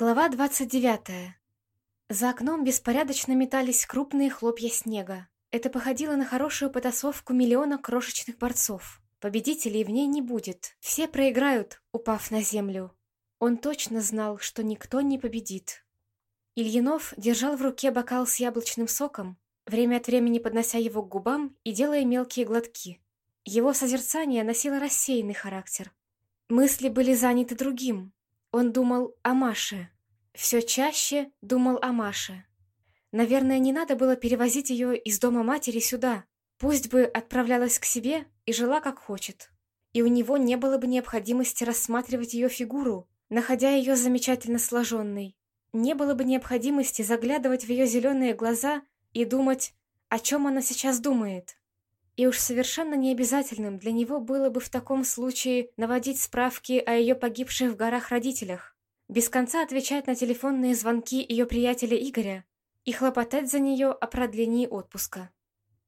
Глава 29. За окном беспорядочно метались крупные хлопья снега. Это походило на хорошую потасовку миллиона крошечных борцов. Победителей в ней не будет. Все проиграют, упав на землю. Он точно знал, что никто не победит. Ильинов держал в руке бокал с яблочным соком, время от времени поднося его к губам и делая мелкие глотки. Его созерцание носило рассеянный характер. Мысли были заняты другим, он думал о Маше. Все чаще думал о Маше. Наверное, не надо было перевозить ее из дома матери сюда. Пусть бы отправлялась к себе и жила как хочет. И у него не было бы необходимости рассматривать ее фигуру, находя ее замечательно сложенной. Не было бы необходимости заглядывать в ее зеленые глаза и думать, о чем она сейчас думает. И уж совершенно необязательным для него было бы в таком случае наводить справки о ее погибших в горах родителях, без конца отвечать на телефонные звонки ее приятеля Игоря и хлопотать за нее о продлении отпуска.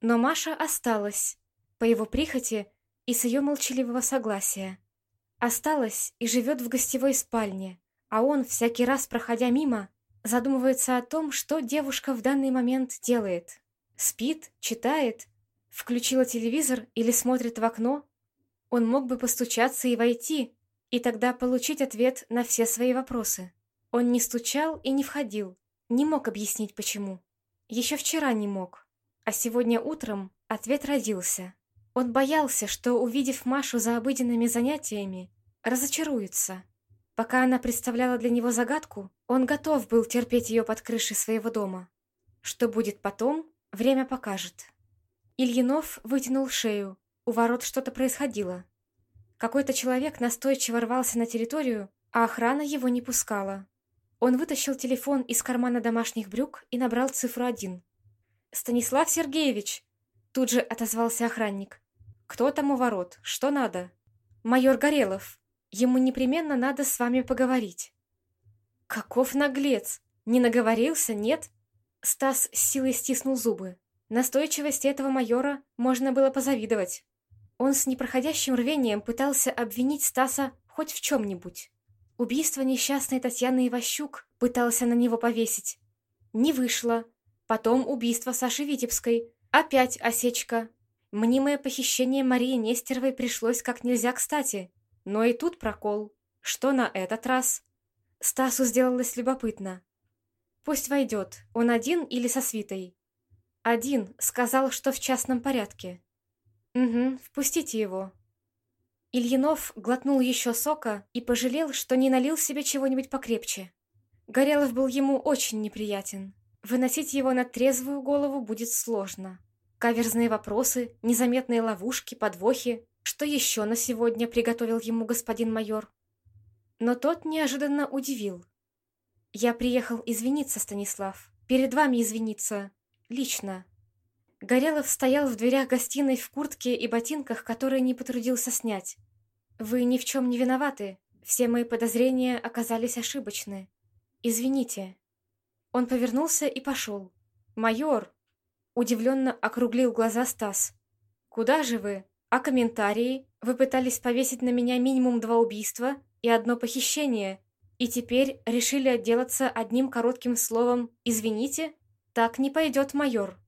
Но Маша осталась, по его прихоти и с ее молчаливого согласия. Осталась и живет в гостевой спальне, а он, всякий раз проходя мимо, задумывается о том, что девушка в данный момент делает. Спит, читает Включила телевизор или смотрит в окно? Он мог бы постучаться и войти, и тогда получить ответ на все свои вопросы. Он не стучал и не входил, не мог объяснить почему. Еще вчера не мог, а сегодня утром ответ родился. Он боялся, что, увидев Машу за обыденными занятиями, разочаруется. Пока она представляла для него загадку, он готов был терпеть ее под крышей своего дома. Что будет потом, время покажет. Ильинов вытянул шею. У ворот что-то происходило. Какой-то человек настойчиво рвался на территорию, а охрана его не пускала. Он вытащил телефон из кармана домашних брюк и набрал цифру один. «Станислав Сергеевич!» Тут же отозвался охранник. «Кто там у ворот? Что надо?» «Майор Горелов. Ему непременно надо с вами поговорить». «Каков наглец! Не наговорился, нет?» Стас с силой стиснул зубы. Настойчивости этого майора можно было позавидовать. Он с непроходящим рвением пытался обвинить Стаса хоть в чем-нибудь. Убийство несчастной Татьяны Иващук пытался на него повесить. Не вышло. Потом убийство Саши Витебской. Опять осечка. Мнимое похищение Марии Нестеровой пришлось как нельзя кстати. Но и тут прокол. Что на этот раз? Стасу сделалось любопытно. Пусть войдет, он один или со свитой. «Один. Сказал, что в частном порядке». «Угу, впустите его». Ильинов глотнул еще сока и пожалел, что не налил себе чего-нибудь покрепче. Горелов был ему очень неприятен. Выносить его на трезвую голову будет сложно. Каверзные вопросы, незаметные ловушки, подвохи. Что еще на сегодня приготовил ему господин майор? Но тот неожиданно удивил. «Я приехал извиниться, Станислав. Перед вами извиниться. Лично. Горелов стоял в дверях гостиной в куртке и ботинках, которые не потрудился снять. «Вы ни в чем не виноваты. Все мои подозрения оказались ошибочны. Извините». Он повернулся и пошел. «Майор!» Удивленно округлил глаза Стас. «Куда же вы? А комментарии? Вы пытались повесить на меня минимум два убийства и одно похищение, и теперь решили отделаться одним коротким словом «извините»?» «Так не пойдет, майор».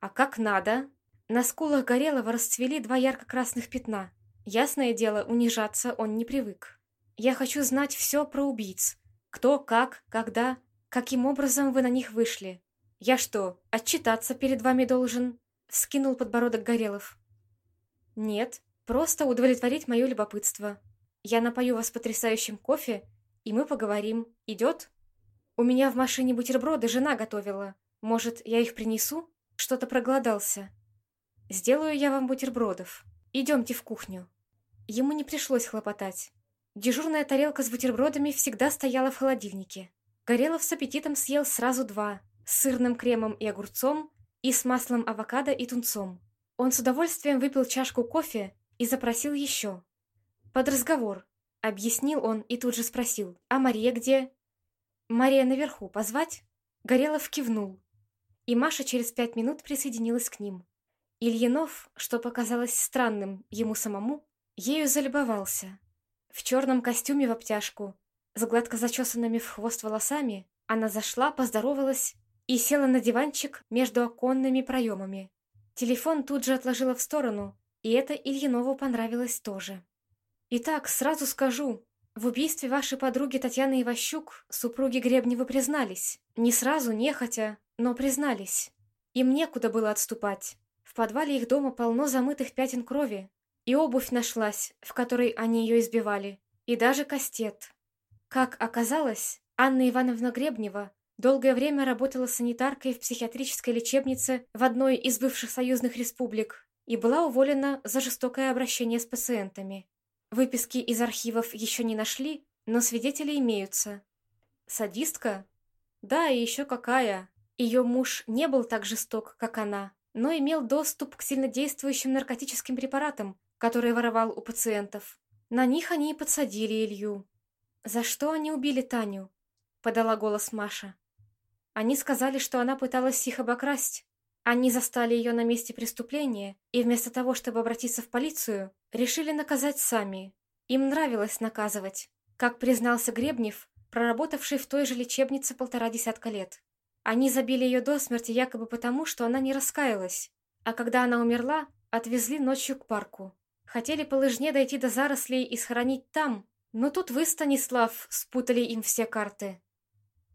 «А как надо?» На скулах Горелого расцвели два ярко-красных пятна. Ясное дело, унижаться он не привык. «Я хочу знать все про убийц. Кто, как, когда, каким образом вы на них вышли. Я что, отчитаться перед вами должен?» Вскинул подбородок Горелов. «Нет, просто удовлетворить мое любопытство. Я напою вас потрясающим кофе, и мы поговорим. Идет?» «У меня в машине бутерброды жена готовила. Может, я их принесу? Что-то проголодался. Сделаю я вам бутербродов. Идемте в кухню. Ему не пришлось хлопотать. Дежурная тарелка с бутербродами всегда стояла в холодильнике. Горелов с аппетитом съел сразу два, с сырным кремом и огурцом, и с маслом авокадо и тунцом. Он с удовольствием выпил чашку кофе и запросил еще. Под разговор. Объяснил он и тут же спросил, а Мария где? Мария наверху, позвать? Горелов кивнул и Маша через пять минут присоединилась к ним. Ильинов, что показалось странным ему самому, ею залюбовался. В черном костюме в обтяжку, С гладко зачесанными в хвост волосами она зашла, поздоровалась и села на диванчик между оконными проемами. Телефон тут же отложила в сторону, и это Ильинову понравилось тоже. «Итак, сразу скажу, в убийстве вашей подруги Татьяны Иващук супруги Гребневы признались. Не сразу, нехотя, но признались. Им некуда было отступать. В подвале их дома полно замытых пятен крови. И обувь нашлась, в которой они ее избивали. И даже кастет. Как оказалось, Анна Ивановна Гребнева долгое время работала санитаркой в психиатрической лечебнице в одной из бывших союзных республик и была уволена за жестокое обращение с пациентами. Выписки из архивов еще не нашли, но свидетели имеются. Садистка? Да, и еще какая. Ее муж не был так жесток, как она, но имел доступ к сильнодействующим наркотическим препаратам, которые воровал у пациентов. На них они и подсадили Илью. «За что они убили Таню?» — подала голос Маша. Они сказали, что она пыталась их обокрасть. Они застали ее на месте преступления и вместо того, чтобы обратиться в полицию, решили наказать сами. Им нравилось наказывать, как признался Гребнев, проработавший в той же лечебнице полтора десятка лет. Они забили ее до смерти якобы потому, что она не раскаялась, а когда она умерла, отвезли ночью к парку. Хотели по лыжне дойти до зарослей и схоронить там, но тут вы, Станислав, спутали им все карты.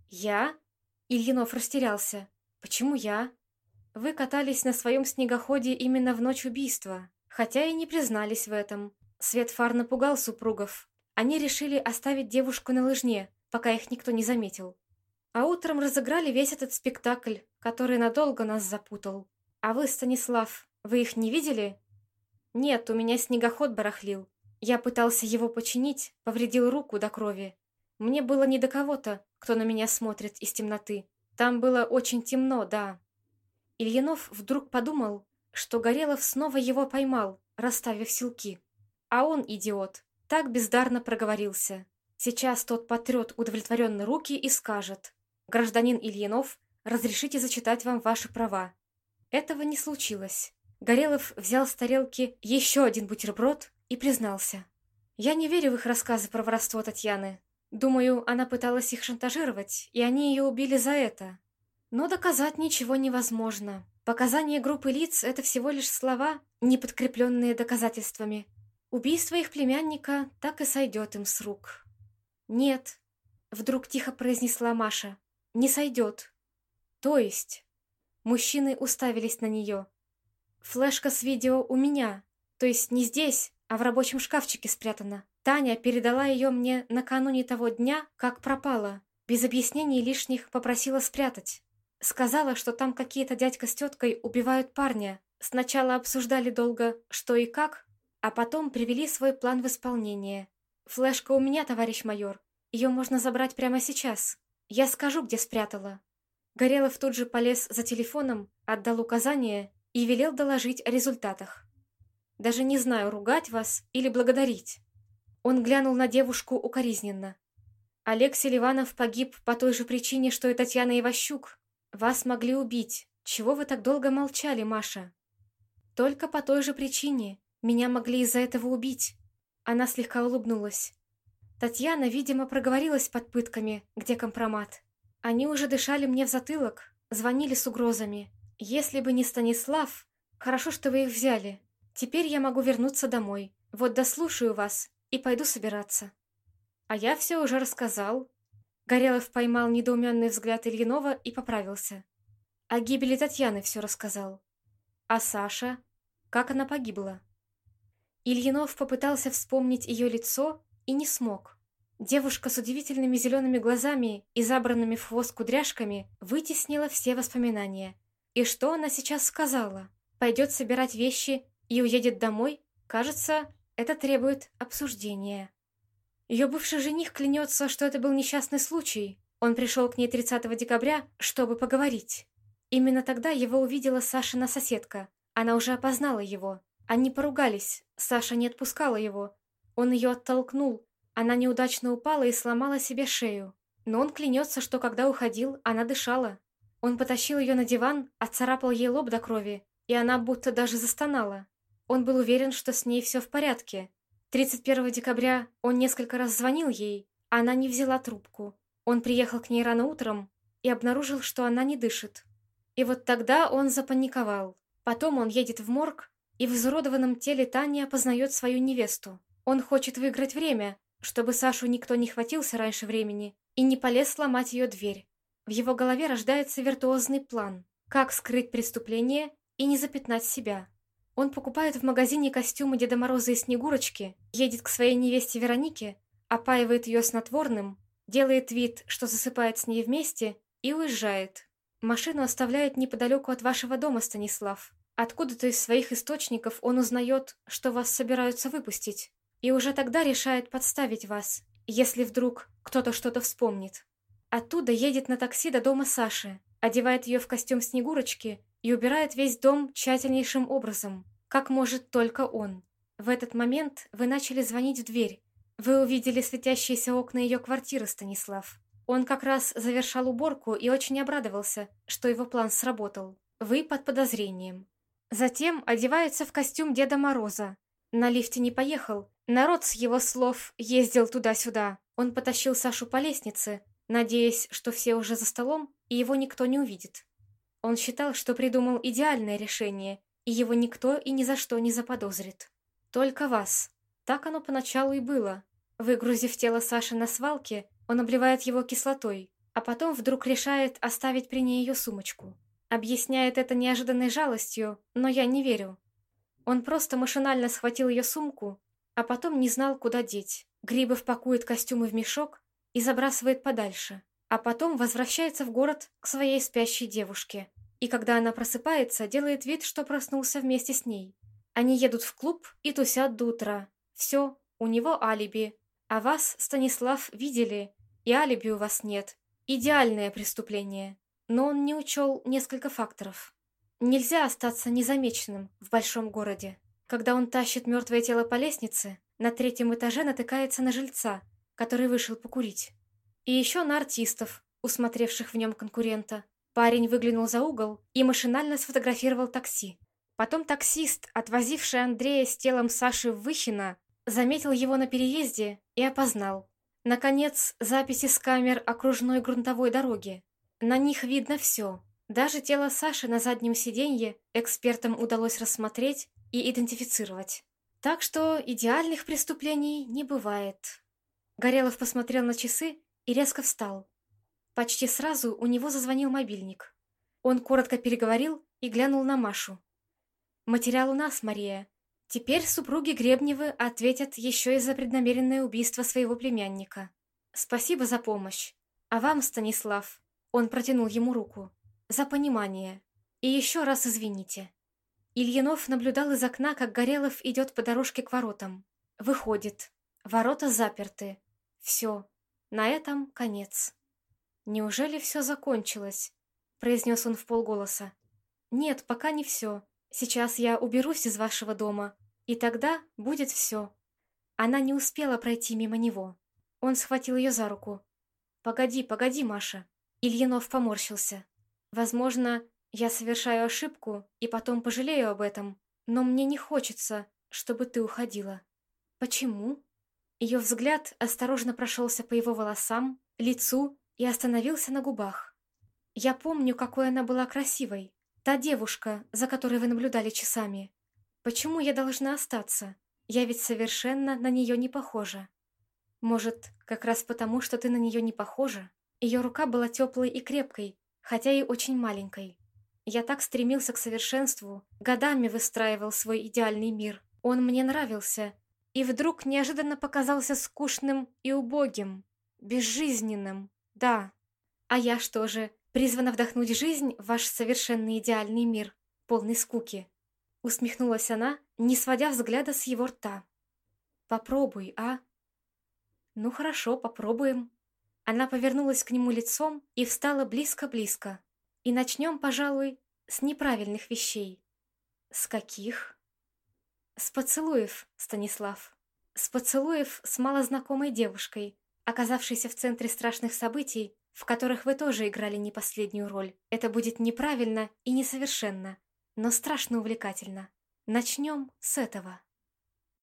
«Я?» Ильинов растерялся. «Почему я?» Вы катались на своем снегоходе именно в ночь убийства, хотя и не признались в этом. Свет фар напугал супругов. Они решили оставить девушку на лыжне, пока их никто не заметил. А утром разыграли весь этот спектакль, который надолго нас запутал. А вы, Станислав, вы их не видели? Нет, у меня снегоход барахлил. Я пытался его починить, повредил руку до крови. Мне было не до кого-то, кто на меня смотрит из темноты. Там было очень темно, да, Ильинов вдруг подумал, что Горелов снова его поймал, расставив силки. А он, идиот, так бездарно проговорился. Сейчас тот потрет удовлетворенно руки и скажет «Гражданин Ильинов, разрешите зачитать вам ваши права». Этого не случилось. Горелов взял с тарелки еще один бутерброд и признался. «Я не верю в их рассказы про воровство Татьяны. Думаю, она пыталась их шантажировать, и они ее убили за это. Но доказать ничего невозможно. Показания группы лиц — это всего лишь слова, не подкрепленные доказательствами. Убийство их племянника так и сойдет им с рук. «Нет», — вдруг тихо произнесла Маша, — «не сойдет». «То есть?» Мужчины уставились на нее. «Флешка с видео у меня, то есть не здесь, а в рабочем шкафчике спрятана. Таня передала ее мне накануне того дня, как пропала. Без объяснений лишних попросила спрятать. Сказала, что там какие-то дядька с теткой убивают парня. Сначала обсуждали долго, что и как, а потом привели свой план в исполнение. «Флешка у меня, товарищ майор. Ее можно забрать прямо сейчас. Я скажу, где спрятала». Горелов тут же полез за телефоном, отдал указание и велел доложить о результатах. «Даже не знаю, ругать вас или благодарить». Он глянул на девушку укоризненно. Олег Селиванов погиб по той же причине, что и Татьяна Иващук. «Вас могли убить. Чего вы так долго молчали, Маша?» «Только по той же причине. Меня могли из-за этого убить». Она слегка улыбнулась. Татьяна, видимо, проговорилась под пытками, где компромат. Они уже дышали мне в затылок, звонили с угрозами. Если бы не Станислав, хорошо, что вы их взяли. Теперь я могу вернуться домой. Вот дослушаю вас и пойду собираться. А я все уже рассказал, Горелов поймал недоуменный взгляд Ильинова и поправился. О гибели Татьяны все рассказал. А Саша? Как она погибла? Ильинов попытался вспомнить ее лицо и не смог. Девушка с удивительными зелеными глазами и забранными в хвост кудряшками вытеснила все воспоминания. И что она сейчас сказала? Пойдет собирать вещи и уедет домой? Кажется, это требует обсуждения. Ее бывший жених клянется, что это был несчастный случай. Он пришел к ней 30 декабря, чтобы поговорить. Именно тогда его увидела Сашина соседка. Она уже опознала его. Они поругались. Саша не отпускала его. Он ее оттолкнул. Она неудачно упала и сломала себе шею. Но он клянется, что когда уходил, она дышала. Он потащил ее на диван, отцарапал ей лоб до крови, и она будто даже застонала. Он был уверен, что с ней все в порядке, 31 декабря он несколько раз звонил ей, Она не взяла трубку. Он приехал к ней рано утром и обнаружил, что она не дышит. И вот тогда он запаниковал. Потом он едет в морг, и в изуродованном теле Тани опознает свою невесту. Он хочет выиграть время, чтобы Сашу никто не хватился раньше времени и не полез сломать ее дверь. В его голове рождается виртуозный план, как скрыть преступление и не запятнать себя. Он покупает в магазине костюмы Деда Мороза и Снегурочки, едет к своей невесте Веронике, опаивает ее снотворным, делает вид, что засыпает с ней вместе и уезжает. Машину оставляет неподалеку от вашего дома, Станислав. Откуда-то из своих источников он узнает, что вас собираются выпустить. И уже тогда решает подставить вас, если вдруг кто-то что-то вспомнит. Оттуда едет на такси до дома Саши, одевает ее в костюм Снегурочки и убирает весь дом тщательнейшим образом, как может только он. В этот момент вы начали звонить в дверь. Вы увидели светящиеся окна ее квартиры, Станислав. Он как раз завершал уборку и очень обрадовался, что его план сработал. Вы под подозрением. Затем одевается в костюм Деда Мороза. На лифте не поехал. Народ, с его слов, ездил туда-сюда. Он потащил Сашу по лестнице, надеясь, что все уже за столом, и его никто не увидит. Он считал, что придумал идеальное решение, и его никто и ни за что не заподозрит. Только вас. Так оно поначалу и было. Выгрузив тело Саши на свалке, он обливает его кислотой, а потом вдруг решает оставить при ней ее сумочку. Объясняет это неожиданной жалостью, но я не верю. Он просто машинально схватил ее сумку, а потом не знал, куда деть. Грибов пакует костюмы в мешок, и забрасывает подальше, а потом возвращается в город к своей спящей девушке. И когда она просыпается, делает вид, что проснулся вместе с ней. Они едут в клуб и тусят до утра. Все, у него алиби. А вас, Станислав, видели, и алиби у вас нет. Идеальное преступление. Но он не учел несколько факторов. Нельзя остаться незамеченным в большом городе. Когда он тащит мертвое тело по лестнице, на третьем этаже натыкается на жильца – который вышел покурить. И еще на артистов, усмотревших в нем конкурента. Парень выглянул за угол и машинально сфотографировал такси. Потом таксист, отвозивший Андрея с телом Саши в Выхино, заметил его на переезде и опознал. Наконец, записи с камер окружной грунтовой дороги. На них видно все. Даже тело Саши на заднем сиденье экспертам удалось рассмотреть и идентифицировать. Так что идеальных преступлений не бывает. Горелов посмотрел на часы и резко встал. Почти сразу у него зазвонил мобильник. Он коротко переговорил и глянул на Машу. «Материал у нас, Мария. Теперь супруги Гребневы ответят еще и за преднамеренное убийство своего племянника. Спасибо за помощь. А вам, Станислав...» Он протянул ему руку. «За понимание. И еще раз извините». Ильинов наблюдал из окна, как Горелов идет по дорожке к воротам. Выходит. Ворота заперты. Все, на этом конец. Неужели все закончилось? произнес он в полголоса. Нет, пока не все. Сейчас я уберусь из вашего дома, и тогда будет все. Она не успела пройти мимо него. Он схватил ее за руку. «Погоди, погоди, Маша». Ильинов поморщился. «Возможно, я совершаю ошибку и потом пожалею об этом, но мне не хочется, чтобы ты уходила». «Почему?» Ее взгляд осторожно прошелся по его волосам, лицу и остановился на губах. «Я помню, какой она была красивой. Та девушка, за которой вы наблюдали часами. Почему я должна остаться? Я ведь совершенно на нее не похожа. Может, как раз потому, что ты на нее не похожа? Ее рука была теплой и крепкой, хотя и очень маленькой. Я так стремился к совершенству, годами выстраивал свой идеальный мир. Он мне нравился, и вдруг неожиданно показался скучным и убогим, безжизненным, да. А я что же, призвана вдохнуть жизнь в ваш совершенно идеальный мир, полный скуки? Усмехнулась она, не сводя взгляда с его рта. Попробуй, а? Ну хорошо, попробуем. Она повернулась к нему лицом и встала близко-близко. И начнем, пожалуй, с неправильных вещей. С каких? С поцелуев, Станислав. С поцелуев с малознакомой девушкой, оказавшейся в центре страшных событий, в которых вы тоже играли не последнюю роль. Это будет неправильно и несовершенно, но страшно увлекательно. Начнем с этого.